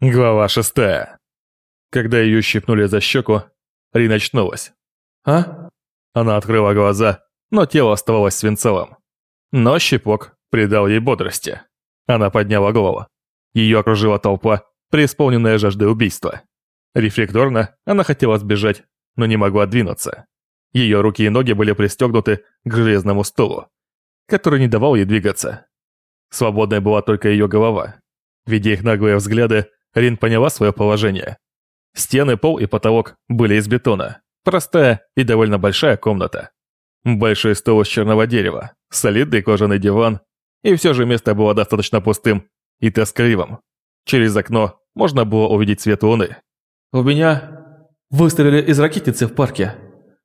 Глава шестая. Когда ее щипнули за щеку, Рин очнулась. «А?» Она открыла глаза, но тело оставалось свинцовым. Но щипок придал ей бодрости. Она подняла голову. Ее окружила толпа, преисполненная жаждой убийства. Рефлекторно она хотела сбежать, но не могла двинуться. Ее руки и ноги были пристегнуты к железному стулу, который не давал ей двигаться. Свободной была только ее голова. Видя их наглые взгляды, Рин поняла свое положение. Стены, пол и потолок были из бетона. Простая и довольно большая комната. Большой стол из черного дерева, солидный кожаный диван, и все же место было достаточно пустым и тоскливым. Через окно можно было увидеть свет луны. «У меня выстрелили из ракетницы в парке.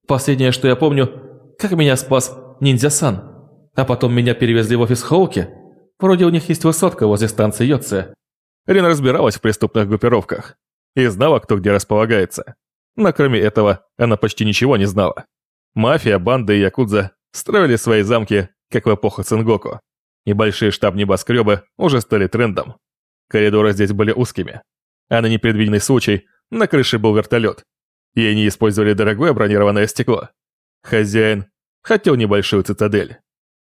Последнее, что я помню, как меня спас ниндзя-сан. А потом меня перевезли в офис Хоуки. Вроде у них есть высотка возле станции Йоце. Рин разбиралась в преступных группировках и знала, кто где располагается. Но кроме этого, она почти ничего не знала. Мафия, банды и якудза строили свои замки, как в эпоху Цингоку. Небольшие штаб-небоскребы уже стали трендом. Коридоры здесь были узкими. А на непредвиденный случай на крыше был вертолет. И они использовали дорогое бронированное стекло. Хозяин хотел небольшую цитадель.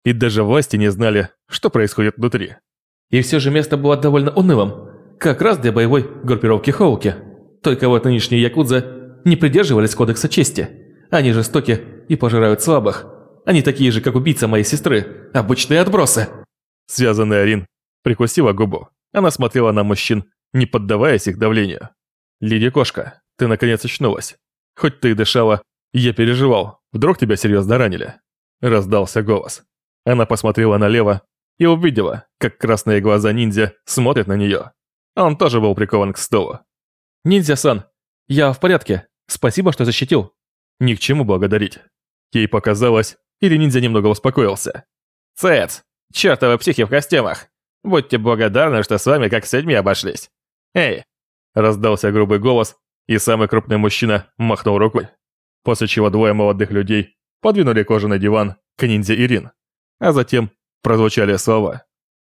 И даже власти не знали, что происходит внутри. И все же место было довольно унылым. Как раз для боевой группировки Хоуки. Только вот нынешние якудза не придерживались кодекса чести. Они жестоки и пожирают слабых. Они такие же, как убийца моей сестры. Обычные отбросы. Связанная Рин прикусила губу. Она смотрела на мужчин, не поддаваясь их давлению. «Лиди Кошка, ты наконец очнулась. Хоть ты и дышала, я переживал. Вдруг тебя серьезно ранили?» Раздался голос. Она посмотрела налево и увидела, как красные глаза ниндзя смотрят на нее. Он тоже был прикован к столу. «Ниндзя-сан, я в порядке. Спасибо, что защитил». Ни к чему благодарить. Ей показалось, или ниндзя немного успокоился. «Цец, чертовы психи в костюмах. Будьте благодарны, что с вами как с людьми обошлись. Эй!» Раздался грубый голос, и самый крупный мужчина махнул рукой. После чего двое молодых людей подвинули кожаный диван к ниндзя Ирин. А затем прозвучали слова.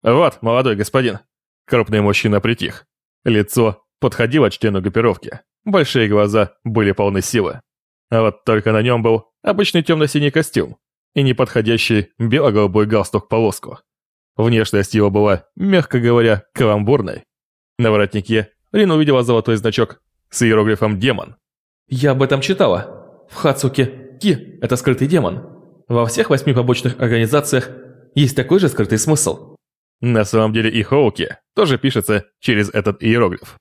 «Вот, молодой господин, Крупный мужчина притих. Лицо подходило члену группировки. Большие глаза были полны силы. А вот только на нем был обычный темно-синий костюм и неподходящий бело-голубой галстук-полоску. Внешность его была, мягко говоря, каламбурной. На воротнике Рин увидела золотой значок с иероглифом «демон». «Я об этом читала. В Хацуке Ки – это скрытый демон. Во всех восьми побочных организациях есть такой же скрытый смысл. На самом деле и Хоуки тоже пишется через этот иероглиф.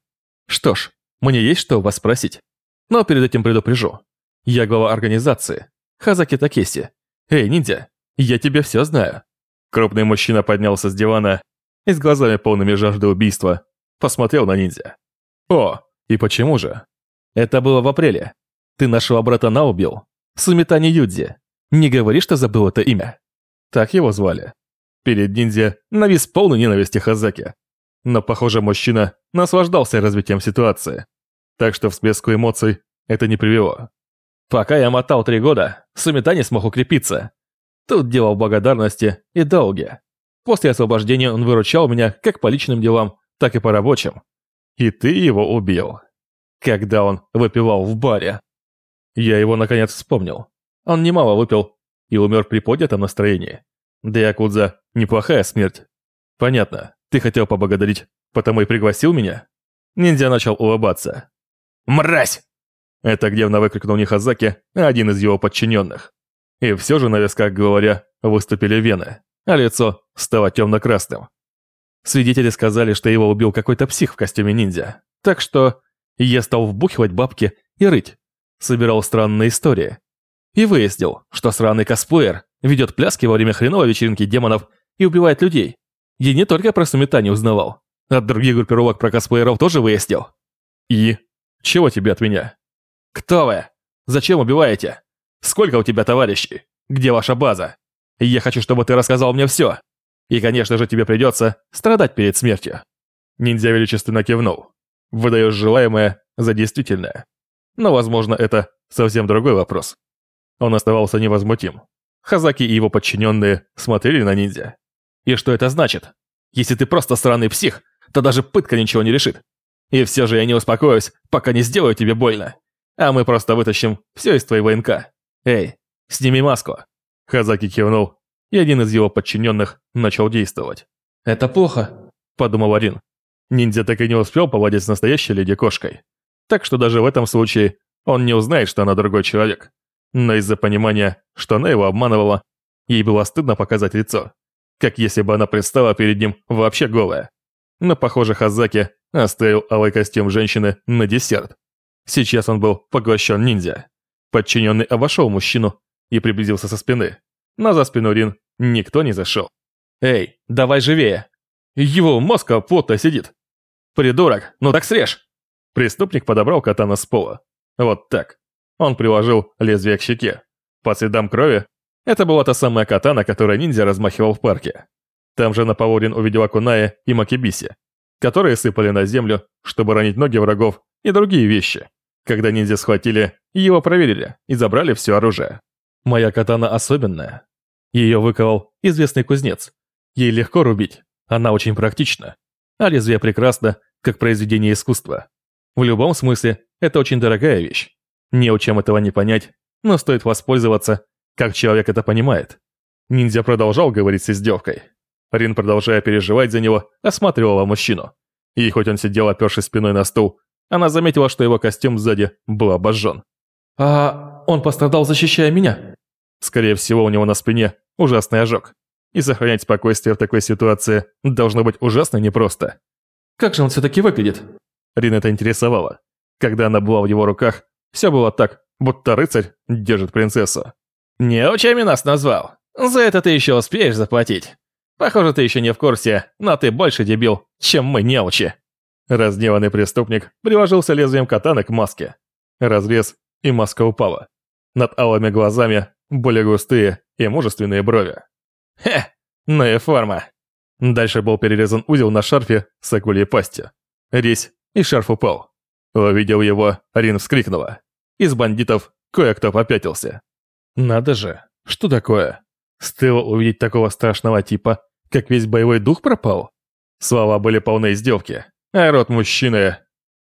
Что ж, мне есть что вас спросить. Но перед этим предупрежу. Я глава организации. Хазаки Такеси. Эй, ниндзя, я тебе все знаю. Крупный мужчина поднялся с дивана и с глазами полными жажды убийства посмотрел на ниндзя. О, и почему же? Это было в апреле. Ты нашего брата На убил. Сумитани Юдзи. Не говори, что забыл это имя. Так его звали. Перед ниндзя навис полный ненависти Хазаки. Но, похоже, мужчина наслаждался развитием ситуации. Так что всплеску эмоций это не привело. Пока я мотал три года, Сумита не смог укрепиться. Тут дело в благодарности и долге. После освобождения он выручал меня как по личным делам, так и по рабочим. И ты его убил. Когда он выпивал в баре. Я его наконец вспомнил. Он немало выпил и умер при поднятом настроении. Да Якудза – неплохая смерть. Понятно, ты хотел поблагодарить, потому и пригласил меня? Ниндзя начал улыбаться. «Мразь!» Это гневно выкрикнул не Хазаки, один из его подчиненных. И все же на висках, говоря, выступили вены, а лицо стало темно-красным. Свидетели сказали, что его убил какой-то псих в костюме ниндзя. Так что я стал вбухивать бабки и рыть. Собирал странные истории. И выяснил, что сраный косплеер ведет пляски во время хреновой вечеринки демонов и убивает людей. Я не только про Сумитани узнавал. От других группировок про косплееров тоже выяснил. И? Чего тебе от меня? Кто вы? Зачем убиваете? Сколько у тебя товарищей? Где ваша база? Я хочу, чтобы ты рассказал мне все. И, конечно же, тебе придется страдать перед смертью. Ниндзя величественно кивнул. Выдаешь желаемое за действительное. Но, возможно, это совсем другой вопрос. Он оставался невозмутим. Хазаки и его подчиненные смотрели на ниндзя. И что это значит? Если ты просто странный псих, то даже пытка ничего не решит. И все же я не успокоюсь, пока не сделаю тебе больно. А мы просто вытащим все из твоего НК. Эй, сними маску. Хазаки кивнул, и один из его подчиненных начал действовать. «Это плохо», – подумал Арин. Ниндзя так и не успел поводить с настоящей леди-кошкой. Так что даже в этом случае он не узнает, что она другой человек. Но из-за понимания, что она его обманывала, ей было стыдно показать лицо. Как если бы она предстала перед ним вообще голая. Но, похоже, Хазаки оставил алый костюм женщины на десерт. Сейчас он был поглощен ниндзя. Подчиненный обошел мужчину и приблизился со спины. Но за спину Рин никто не зашел. «Эй, давай живее! Его мозга плотно сидит!» «Придурок, ну так срежь!» Преступник подобрал катана с пола. Вот так. Он приложил лезвие к щеке. По следам крови это была та самая катана, которой ниндзя размахивал в парке. Там же на Рин увидел Акуная и Макибиси, которые сыпали на землю, чтобы ранить ноги врагов и другие вещи. Когда ниндзя схватили, его проверили и забрали все оружие. Моя катана особенная. Ее выковал известный кузнец. Ей легко рубить, она очень практична. А лезвие прекрасно, как произведение искусства. В любом смысле, это очень дорогая вещь. Не у чем этого не понять, но стоит воспользоваться, как человек это понимает. Ниндзя продолжал говорить с издевкой. Рин, продолжая переживать за него, осматривала мужчину. И хоть он сидел, опершись спиной на стул, она заметила, что его костюм сзади был обожжен. «А он пострадал, защищая меня?» Скорее всего, у него на спине ужасный ожог. И сохранять спокойствие в такой ситуации должно быть ужасно непросто. Как же он все-таки выглядит? Рин это интересовало. Когда она была в его руках, все было так, будто рыцарь держит принцессу. «Неучами нас назвал. За это ты еще успеешь заплатить. Похоже, ты еще не в курсе, но ты больше дебил, чем мы неучи». Разневанный преступник приложился лезвием катана к маске. Разрез, и маска упала. Над алыми глазами более густые и мужественные брови. Хе, ну и форма. Дальше был перерезан узел на шарфе с акульей пастью. Резь, и шарф упал. Увидел его, Рин вскрикнула. Из бандитов кое-кто попятился. Надо же, что такое? Стоило увидеть такого страшного типа, как весь боевой дух пропал? Слова были полны издевки, а рот мужчины...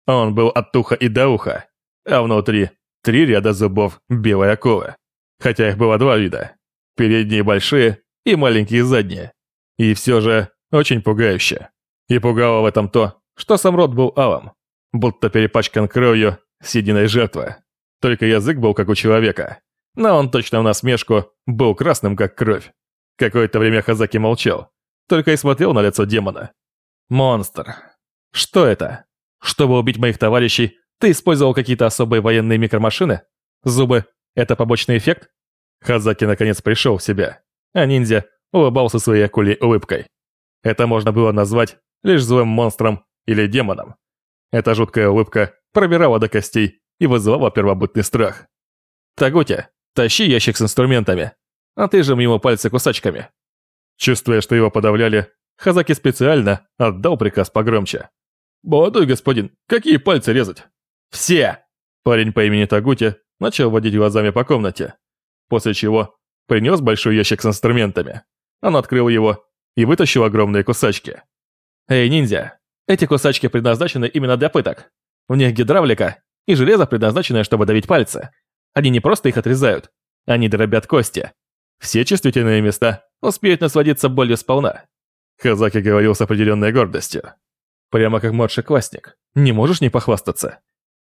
Он был от уха и до уха, а внутри три ряда зубов белой оковы. Хотя их было два вида. Передние большие и маленькие задние. И все же очень пугающе. И пугало в этом то, что сам рот был алым, будто перепачкан кровью с жертвы. Только язык был как у человека. Но он точно в насмешку был красным, как кровь. Какое-то время Хазаки молчал, только и смотрел на лицо демона. «Монстр. Что это? Чтобы убить моих товарищей, ты использовал какие-то особые военные микромашины? Зубы – это побочный эффект?» Хазаки наконец пришел в себя, а ниндзя улыбался своей акулей улыбкой. Это можно было назвать лишь злым монстром или демоном. Эта жуткая улыбка пробирала до костей и вызывала первобытный страх. «Тагути, тащи ящик с инструментами, а ты же ему пальцы кусачками». Чувствуя, что его подавляли, Хазаки специально отдал приказ погромче. «Молодой господин, какие пальцы резать?» «Все!» Парень по имени Тагути начал водить глазами по комнате, после чего принес большой ящик с инструментами. Он открыл его и вытащил огромные кусачки. «Эй, ниндзя, эти кусачки предназначены именно для пыток. В них гидравлика и железо, предназначенное, чтобы давить пальцы. Они не просто их отрезают, они дробят кости. Все чувствительные места успеют насладиться болью сполна». Хазаки говорил с определенной гордостью. Прямо как младший классник. Не можешь не похвастаться?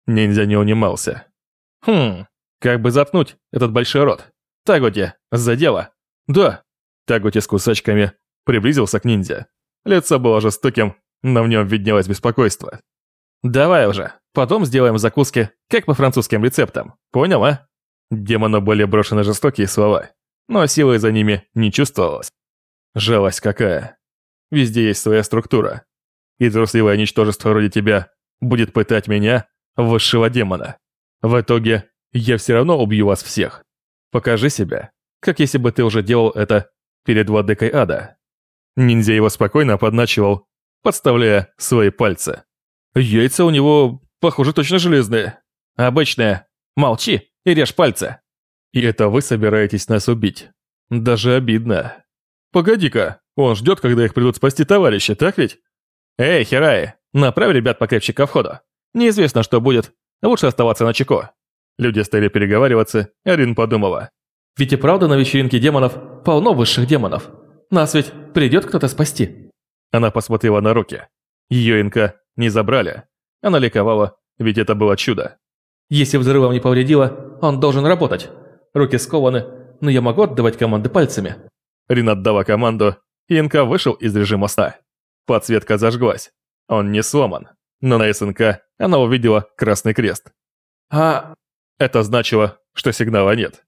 Ниндзя не унимался. Хм, как бы запнуть этот большой рот. Тагути, за дело. Да. Тагути с кусачками приблизился к ниндзя. Лицо было жестоким, но в нем виднелось беспокойство. «Давай уже, потом сделаем закуски, как по французским рецептам, понял, а?» Демону были брошены жестокие слова, но силы за ними не чувствовалось. Жалость какая. Везде есть своя структура. И трусливое ничтожество вроде тебя будет пытать меня, высшего демона. В итоге я все равно убью вас всех. Покажи себя, как если бы ты уже делал это перед владыкой ада. Ниндзя его спокойно подначивал, подставляя свои пальцы. Яйца у него, похоже, точно железные. Обычные. Молчи и режь пальцы. И это вы собираетесь нас убить. Даже обидно. Погоди-ка, он ждет, когда их придут спасти товарищи, так ведь? Эй, Хираи, Направь ребят покрепче ко входу. Неизвестно, что будет. Лучше оставаться на чеку. Люди стали переговариваться, и Рин подумала. Ведь и правда на вечеринке демонов полно высших демонов. Нас ведь придет кто-то спасти. Она посмотрела на руки. Ее инка не забрали. Она ликовала, ведь это было чудо. Если взрывом не повредило, он должен работать. Руки скованы, но я могу отдавать команды пальцами. Рин отдала команду, и инка вышел из режима сна. Подсветка зажглась. Он не сломан. Но на СНК она увидела красный крест. А... Это значило, что сигнала нет.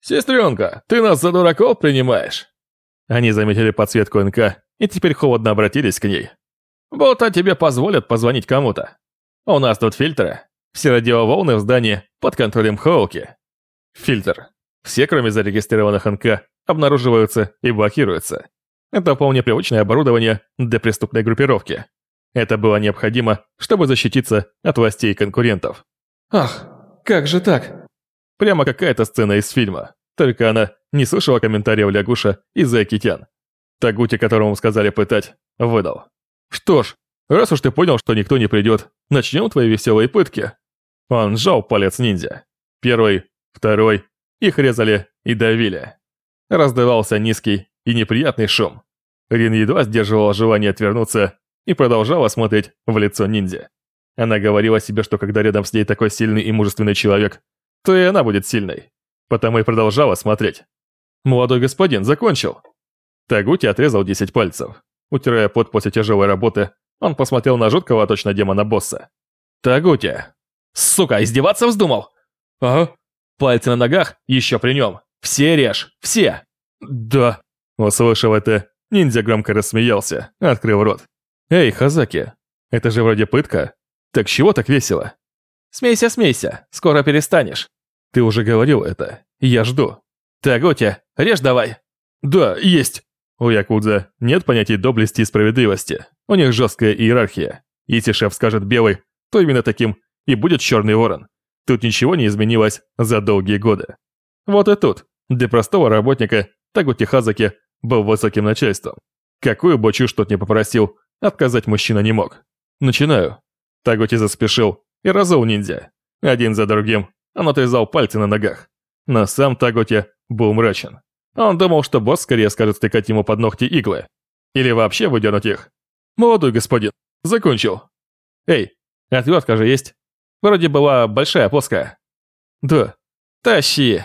«Сестренка, ты нас за дураков принимаешь?» Они заметили подсветку НК и теперь холодно обратились к ней. «Будто тебе позволят позвонить кому-то. У нас тут фильтры. Все радиоволны в здании под контролем Хоуки. Фильтр. Все, кроме зарегистрированных НК, обнаруживаются и блокируются. Это вполне привычное оборудование для преступной группировки. Это было необходимо, чтобы защититься от властей и конкурентов. Ах, как же так? Прямо какая-то сцена из фильма. Только она не слышала комментариев Лягуша из-за Акитян. Тагути, которому сказали пытать, выдал. «Что ж, раз уж ты понял, что никто не придет, начнем твои веселые пытки». Он сжал палец ниндзя. Первый, второй, их резали и давили. Раздавался низкий и неприятный шум. Рин едва сдерживала желание отвернуться и продолжала смотреть в лицо ниндзя. Она говорила себе, что когда рядом с ней такой сильный и мужественный человек, то и она будет сильной. Потому и продолжала смотреть. Молодой господин закончил. Тагути отрезал 10 пальцев. Утирая пот после тяжелой работы, он посмотрел на жуткого точно демона-босса. «Тагути! Сука, издеваться вздумал?» «Ага. Пальцы на ногах еще при нем. Все режь, все!» «Да». Услышав это, ниндзя громко рассмеялся, открыв рот. «Эй, Хазаки, это же вроде пытка. Так чего так весело?» «Смейся, смейся, скоро перестанешь». «Ты уже говорил это. Я жду». «Тагути, режь давай». «Да, есть». У Якудза нет понятий доблести и справедливости. У них жесткая иерархия. Если шеф скажет белый, то именно таким и будет черный ворон. Тут ничего не изменилось за долгие годы. Вот и тут, для простого работника, Тагути Хазаки был высоким начальством. Какую бы чушь тот не попросил, отказать мужчина не мог. Начинаю. Тагути заспешил и разул ниндзя. Один за другим он отрезал пальцы на ногах. Но сам Тагути был мрачен. Он думал, что босс скорее скажет стыкать ему под ногти иглы. Или вообще выдернуть их. «Молодой господин, закончил». «Эй, отвертка же есть?» Вроде была большая плоская. Да. Тащи.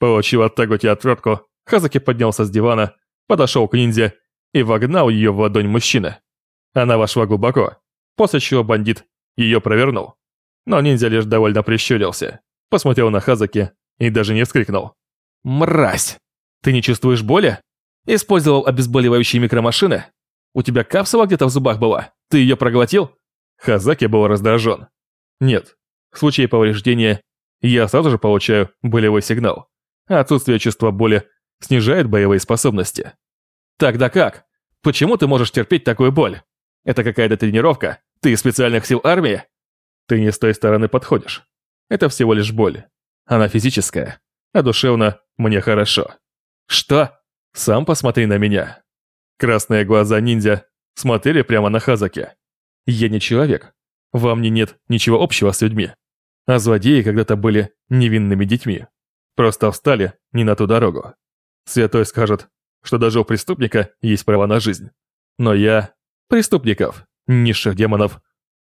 Получив от Тагути отвертку, Хазаки поднялся с дивана, подошел к ниндзя и вогнал ее в ладонь мужчины. Она вошла глубоко, после чего бандит ее провернул. Но ниндзя лишь довольно прищурился, посмотрел на Хазаки и даже не вскрикнул. «Мразь! Ты не чувствуешь боли? Использовал обезболивающие микромашины? У тебя капсула где-то в зубах была? Ты ее проглотил?» Хазаки был раздражен. Нет, в случае повреждения я сразу же получаю болевой сигнал. отсутствие чувства боли снижает боевые способности. Тогда как? Почему ты можешь терпеть такую боль? Это какая-то тренировка? Ты из специальных сил армии? Ты не с той стороны подходишь. Это всего лишь боль. Она физическая. А душевно мне хорошо. Что? Сам посмотри на меня. Красные глаза ниндзя смотрели прямо на Хазаки. Я не человек. Во мне нет ничего общего с людьми. А злодеи когда-то были невинными детьми. Просто встали не на ту дорогу. Святой скажет, что даже у преступника есть право на жизнь. Но я преступников, низших демонов,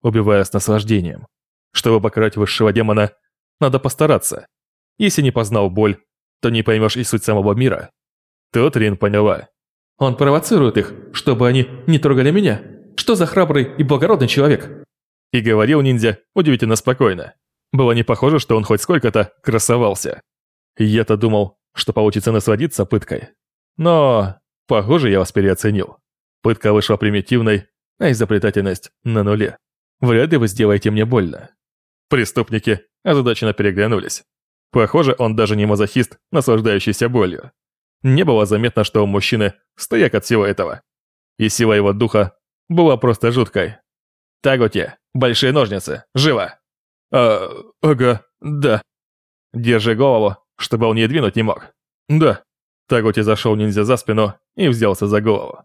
убиваю с наслаждением. Чтобы покарать высшего демона, надо постараться. Если не познал боль, то не поймешь и суть самого мира. Тут Рин поняла. Он провоцирует их, чтобы они не трогали меня. Что за храбрый и благородный человек? И говорил ниндзя удивительно спокойно. Было не похоже, что он хоть сколько-то красовался. Я-то думал, что получится насладиться пыткой. Но, похоже, я вас переоценил. Пытка вышла примитивной, а изобретательность на нуле. Вряд ли вы сделаете мне больно. Преступники озадаченно переглянулись. Похоже, он даже не мазохист, наслаждающийся болью. Не было заметно, что у мужчины стояк от всего этого. И сила его духа была просто жуткой. «Тагути, большие ножницы, живо!» «А, ага, да». «Держи голову, чтобы он не двинуть не мог». «Да». Тагути зашел ниндзя за спину и взялся за голову.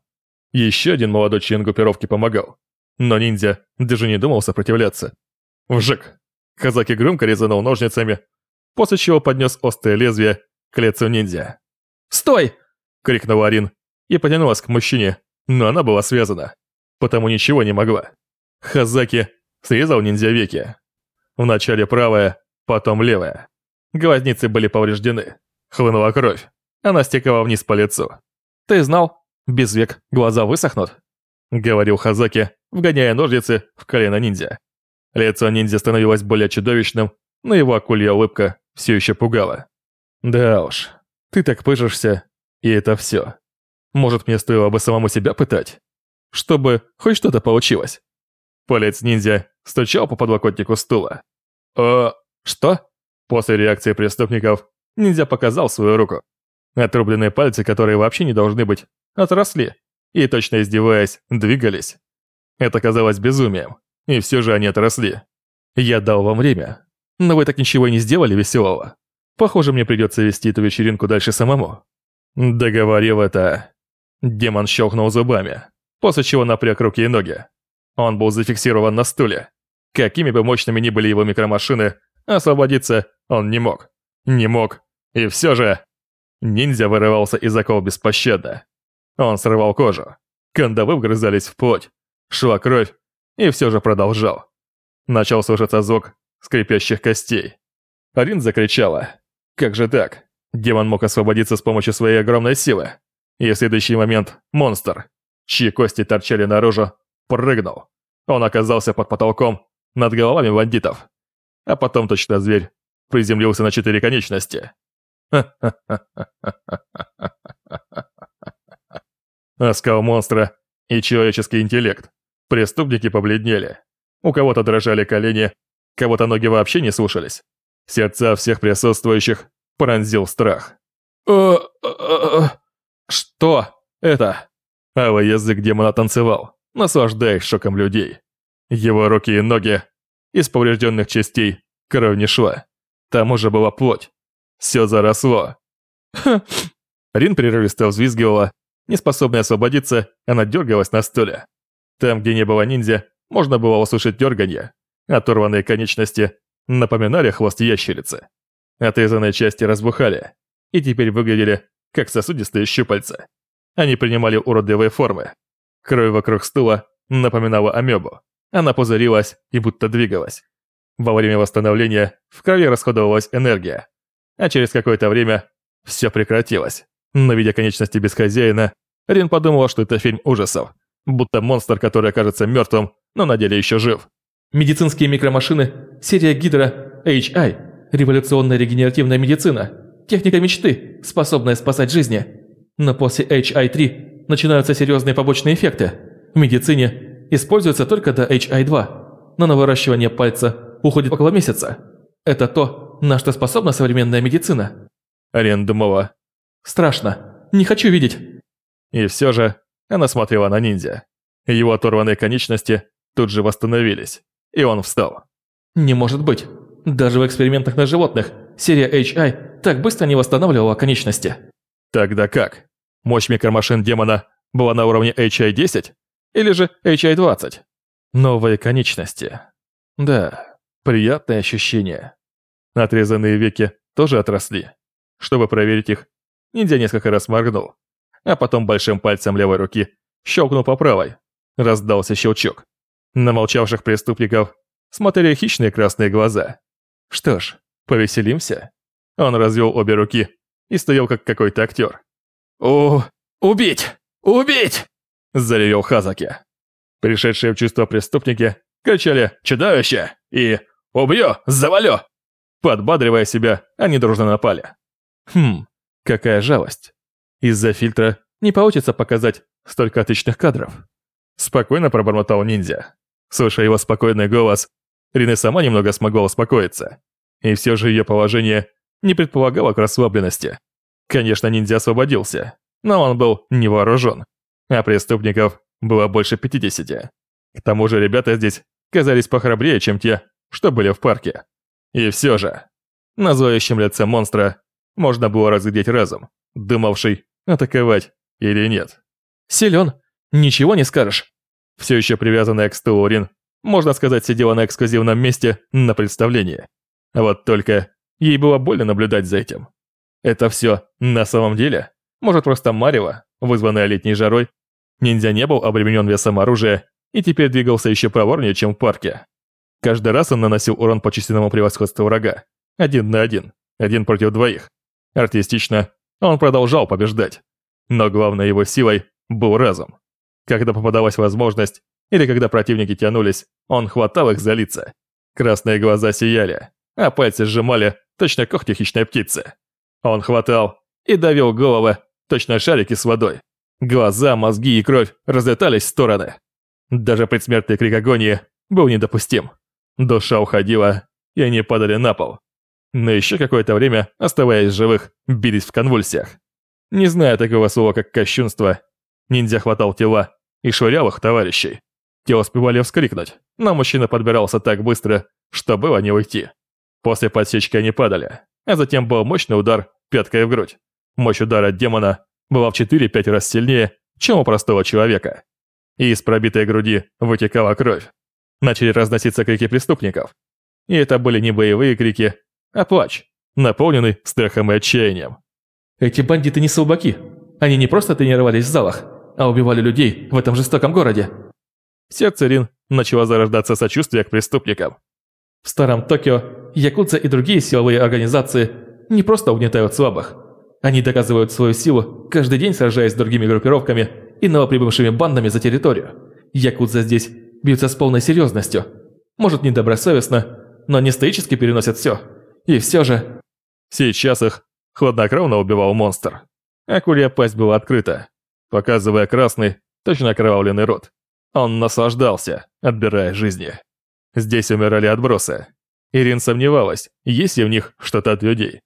Еще один молодой член группировки помогал. но ниндзя даже не думал сопротивляться. Вжик! Казаки громко резанул ножницами, после чего поднес острое лезвие к лицу ниндзя. «Стой!» — крикнула Арин и потянулась к мужчине, но она была связана, потому ничего не могла. Хазаки срезал ниндзя веки. Вначале правая, потом левая. Глазницы были повреждены. Хлынула кровь. Она стекала вниз по лицу. «Ты знал? Без век глаза высохнут?» Говорил Хазаки, вгоняя ножницы в колено ниндзя. Лицо ниндзя становилось более чудовищным, но его акулья улыбка все еще пугала. «Да уж, ты так пыжишься, и это все. Может, мне стоило бы самому себя пытать? Чтобы хоть что-то получилось?» Палец ниндзя стучал по подлокотнику стула. «О, что?» После реакции преступников ниндзя показал свою руку. Отрубленные пальцы, которые вообще не должны быть, отросли и, точно издеваясь, двигались. Это казалось безумием, и все же они отросли. Я дал вам время, но вы так ничего и не сделали веселого. Похоже, мне придется вести эту вечеринку дальше самому. Договорив это, демон щелкнул зубами, после чего напряг руки и ноги. Он был зафиксирован на стуле. Какими бы мощными ни были его микромашины, освободиться он не мог. Не мог. И все же... Ниндзя вырывался из окол беспощадно. Он срывал кожу. Кандавы вгрызались в плоть. Шла кровь. И все же продолжал. Начал слышаться звук скрипящих костей. Арин закричала. Как же так? Демон мог освободиться с помощью своей огромной силы. И в следующий момент монстр, чьи кости торчали наружу, прыгнул. Он оказался под потолком, над головами бандитов. А потом точно зверь приземлился на четыре конечности. Оскал монстра и человеческий интеллект. Преступники побледнели. У кого-то дрожали колени, кого-то ноги вообще не слушались. Сердца всех присутствующих пронзил страх. Э, э, э, что это? Алый язык демона танцевал, наслаждаясь шоком людей. Его руки и ноги из поврежденных частей кровь не шла. Там уже была плоть. Все заросло. Рин прерывисто взвизгивала, неспособная освободиться, она дергалась на стуле. Там, где не было ниндзя, можно было услышать дерганье. Оторванные конечности напоминали хвост ящерицы. Отрезанные части разбухали и теперь выглядели как сосудистые щупальца. Они принимали уродливые формы. Кровь вокруг стула напоминала амебу. Она пузырилась и будто двигалась. Во время восстановления в крови расходовалась энергия, а через какое-то время все прекратилось. Но видя конечности без хозяина, Рин подумала, что это фильм ужасов, будто монстр, который окажется мертвым, но на деле еще жив. Медицинские микромашины, серия Гидра, HI, революционная регенеративная медицина, техника мечты, способная спасать жизни. Но после HI-3 начинаются серьезные побочные эффекты. В медицине используется только до HI-2, но на выращивание пальца уходит около месяца. Это то, на что способна современная медицина. Рен думала. Страшно. Не хочу видеть. И все же она смотрела на ниндзя. Его оторванные конечности тут же восстановились, и он встал. Не может быть. Даже в экспериментах на животных серия HI так быстро не восстанавливала конечности. Тогда как? Мощь микромашин демона была на уровне HI-10? Или же HI-20? Новые конечности. Да, приятное ощущение. Отрезанные веки тоже отросли. Чтобы проверить их, ниндзя несколько раз моргнул, а потом большим пальцем левой руки щелкнул по правой. Раздался щелчок. На молчавших преступников смотрели хищные красные глаза. Что ж, повеселимся? Он развел обе руки и стоял как какой-то актер. «О, убить! Убить!» – заревел Хазаки. Пришедшие в чувство преступники кричали «Чудовище!» и «Убью! Завалю!» Подбадривая себя, они дружно напали. Хм, какая жалость. Из-за фильтра не получится показать столько отличных кадров. Спокойно пробормотал ниндзя. Слушая его спокойный голос, Рина сама немного смогла успокоиться. И все же ее положение не предполагало к расслабленности. Конечно, ниндзя освободился, но он был не вооружен, а преступников было больше 50. К тому же ребята здесь казались похрабрее, чем те, что были в парке. И все же, на злоящем лице монстра можно было разглядеть разум, думавший, атаковать или нет. Силен, ничего не скажешь. Все еще привязанная к стулу Рин, можно сказать, сидела на эксклюзивном месте на представлении. Вот только ей было больно наблюдать за этим. Это все на самом деле? Может, просто Марева, вызванная летней жарой? Ниндзя не был обременен весом оружия и теперь двигался еще проворнее, чем в парке. Каждый раз он наносил урон по численному превосходству врага. Один на один. Один против двоих. Артистично он продолжал побеждать. Но главной его силой был разум. Когда попадалась возможность, или когда противники тянулись, он хватал их за лица. Красные глаза сияли, а пальцы сжимали точно когти хищной птицы. Он хватал и давил головы, точно шарики с водой. Глаза, мозги и кровь разлетались в стороны. Даже предсмертный крик агонии был недопустим. Душа уходила, и они падали на пол. Но еще какое-то время, оставаясь живых, бились в конвульсиях. Не зная такого слова, как кощунство, ниндзя хватал тела и швырял их товарищей. Те успевали вскрикнуть, но мужчина подбирался так быстро, что было не уйти. После подсечки они падали, а затем был мощный удар пяткой в грудь. Мощь удара демона была в 4-5 раз сильнее, чем у простого человека. И из пробитой груди вытекала кровь. Начали разноситься крики преступников. И это были не боевые крики, а плач, наполненный страхом и отчаянием. Эти бандиты не слабаки. Они не просто тренировались в залах, а убивали людей в этом жестоком городе. В сердце Рин начало зарождаться сочувствие к преступникам. В старом Токио Якудза и другие силовые организации не просто угнетают слабых. Они доказывают свою силу, каждый день сражаясь с другими группировками и новоприбывшими бандами за территорию. Якудза здесь бьются с полной серьезностью. Может, недобросовестно, но не стоически переносят все. И все же... Сейчас их хладнокровно убивал монстр. Акулья пасть была открыта, показывая красный, точно окровавленный рот. Он наслаждался, отбирая жизни. Здесь умирали отбросы. Ирин сомневалась, есть ли в них что-то от людей.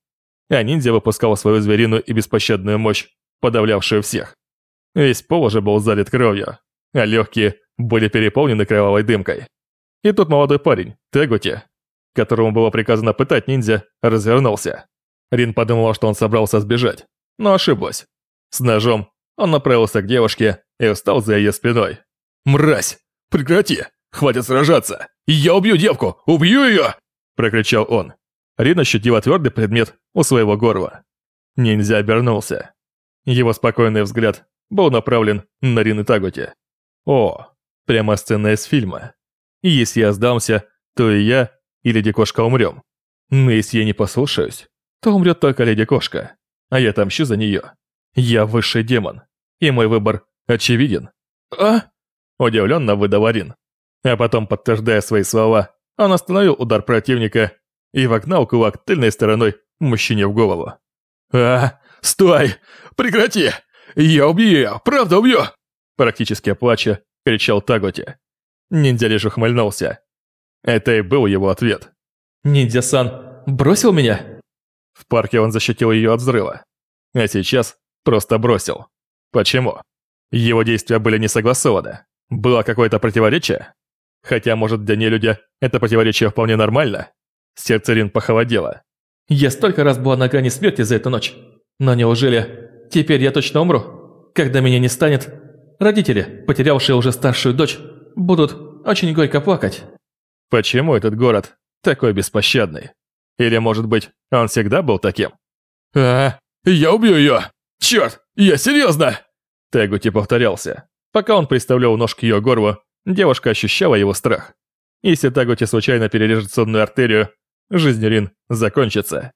А ниндзя выпускал свою звериную и беспощадную мощь, подавлявшую всех. Весь пол уже был залит кровью, а легкие были переполнены кровавой дымкой. И тут молодой парень, Тегути, которому было приказано пытать ниндзя, развернулся. Рин подумала, что он собрался сбежать, но ошиблась. С ножом он направился к девушке и встал за ее спиной. «Мразь! Прекрати! Хватит сражаться! Я убью девку! Убью ее!» Прокричал он. Рин ощутила твердый предмет у своего горла. Ниндзя обернулся. Его спокойный взгляд был направлен на Рин и Тагути. О, прямо сцена из фильма. И если я сдамся, то и я, и Леди Кошка умрем. Но если я не послушаюсь, то умрет только Леди Кошка, а я отомщу за нее. Я высший демон, и мой выбор очевиден. А? Удивленно выдал Арин. А потом, подтверждая свои слова, он остановил удар противника и вогнал кулак тыльной стороной мужчине в голову. «А, стой! Прекрати! Я убью ее! Правда убью!» Практически плача, кричал Таготи. Ниндзя лишь ухмыльнулся. Это и был его ответ. «Ниндзя-сан бросил меня?» В парке он защитил ее от взрыва. А сейчас просто бросил. Почему? Его действия были не согласованы. Было какое-то противоречие? Хотя, может, для нелюдя это противоречие вполне нормально? Сердце Рин похолодело. Я столько раз была на грани смерти за эту ночь. Но неужели теперь я точно умру? Когда меня не станет, родители, потерявшие уже старшую дочь, будут очень горько плакать. Почему этот город такой беспощадный? Или, может быть, он всегда был таким? «А, я убью ее! Черт, я серьезно!» Тегути повторялся. Пока он приставлял нож к ее горлу, девушка ощущала его страх. Если Тагути случайно перережет сонную артерию, жизнь Рин закончится.